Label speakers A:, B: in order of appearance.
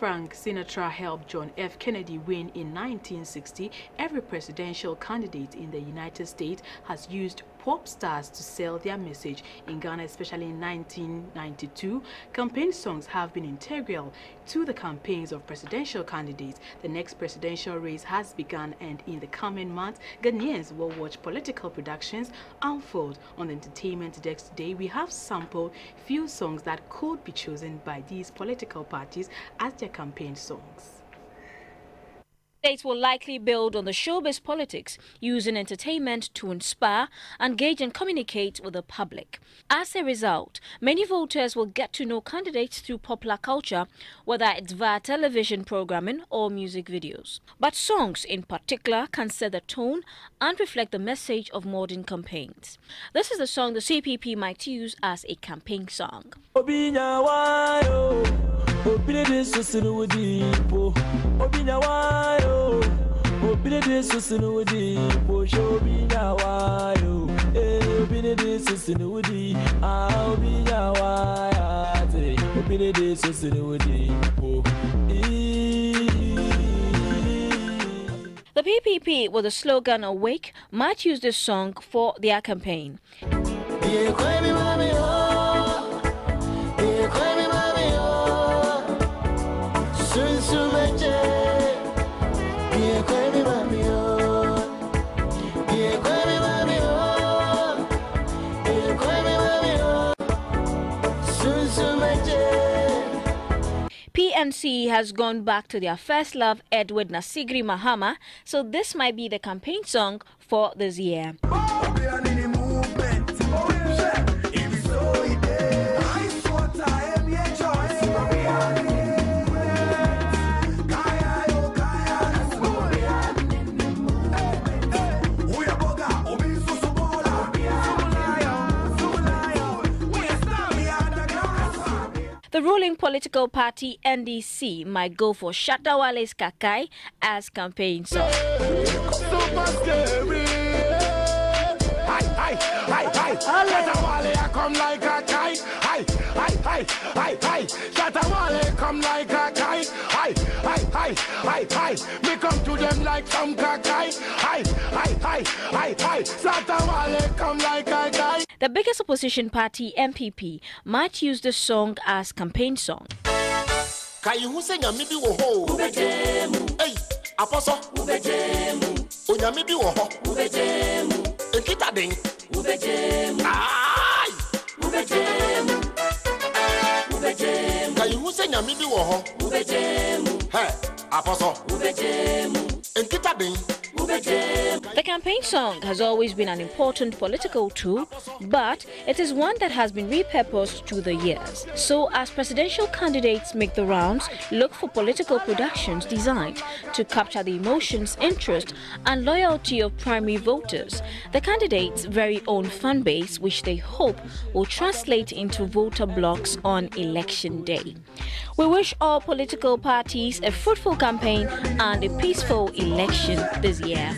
A: Frank Sinatra helped John F. Kennedy win in 1960, every presidential candidate in the United States has used pop stars to sell their message. In Ghana, especially in 1992, campaign songs have been integral to the campaigns of presidential candidates. The next presidential race has begun and in the coming months, Ghanaians will watch political productions unfold. On the entertainment desk today, we have sampled few songs that could be chosen by these political parties as their campaign songs.
B: States will likely build on the showbiz politics, using entertainment to inspire, engage and communicate with the public. As a result, many voters will get to know candidates through popular culture, whether it's via television programming or music videos. But songs in particular can set the tone and reflect the message of modern campaigns. This is the song the CPP might use as a campaign song. Obile de susinu wudi po. Obinya wayo. Obile de susinu wudi po. Shobinya wayo. Eh obile de susinu wudi Ah obinya waya Te. De susinu wudi po. The PPP with the slogan Awake might use this song for their campaign. PNC has gone back to their first love, Edward Nasigrie Mahama, so this might be the campaign song for this year. The ruling political party NDC might go for Shatta Wale's Kakai as campaign song. Hi, hi, hi, hi, hi. Hi, hi. The biggest opposition party, NPP, might use the song as campaign song. Campaign song has always been an important political tool, but it is one that has been repurposed through the years. So, as presidential candidates make the rounds, look for political productions designed to capture the emotions, interest, and loyalty of primary voters, the candidates' very own fan base, which they hope will translate into voter blocks on election day. We wish all political parties a fruitful campaign and a peaceful election this year.